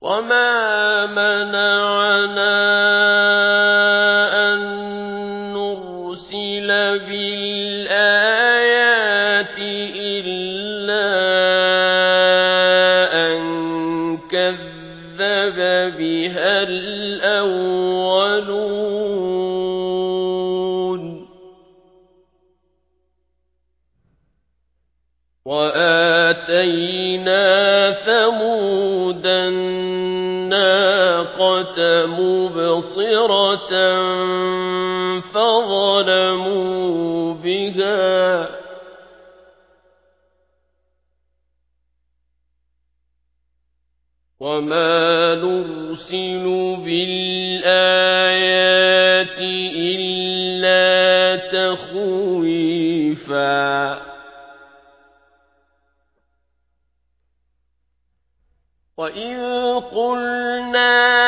وما منعنا أن نرسل بالآيات إلا أن كذب بها الأولون وآتينا ثمود مبصرة فظلموا بها. وما نرسل بالآيات إلا تخويفا. وإذ قلنا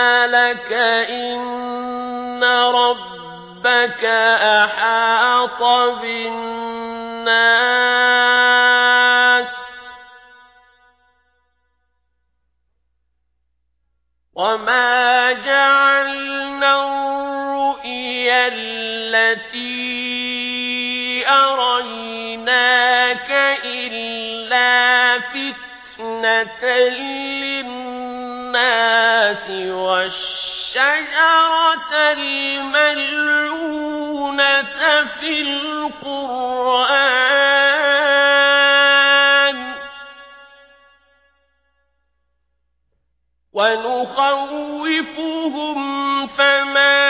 ربك أحاط بالناس وما جعلنا الرؤيا التي أريناك إلا فتنة للناس والشجرة الملعونة في القرآن. ونخوفهم فما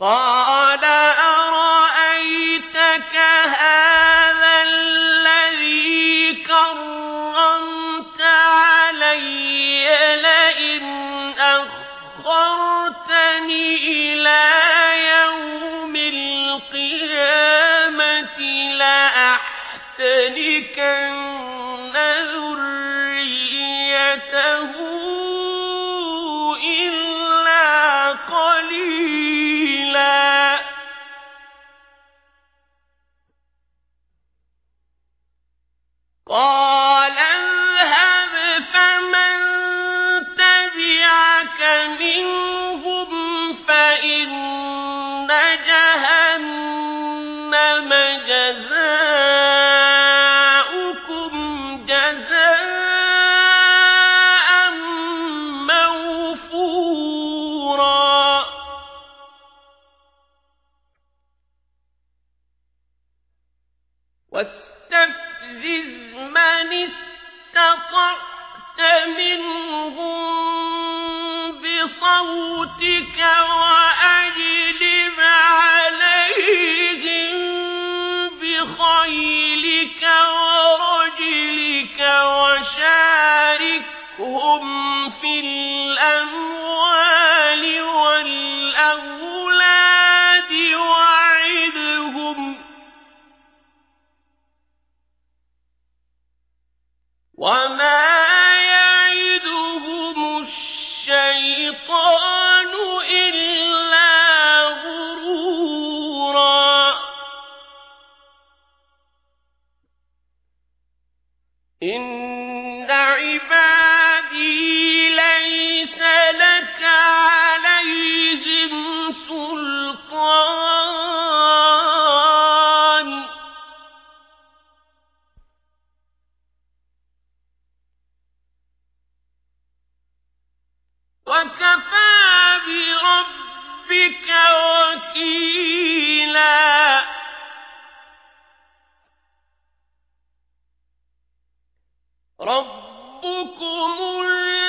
قال واستفزز من استطعت منهم بصوتك وأجلب إن ربكم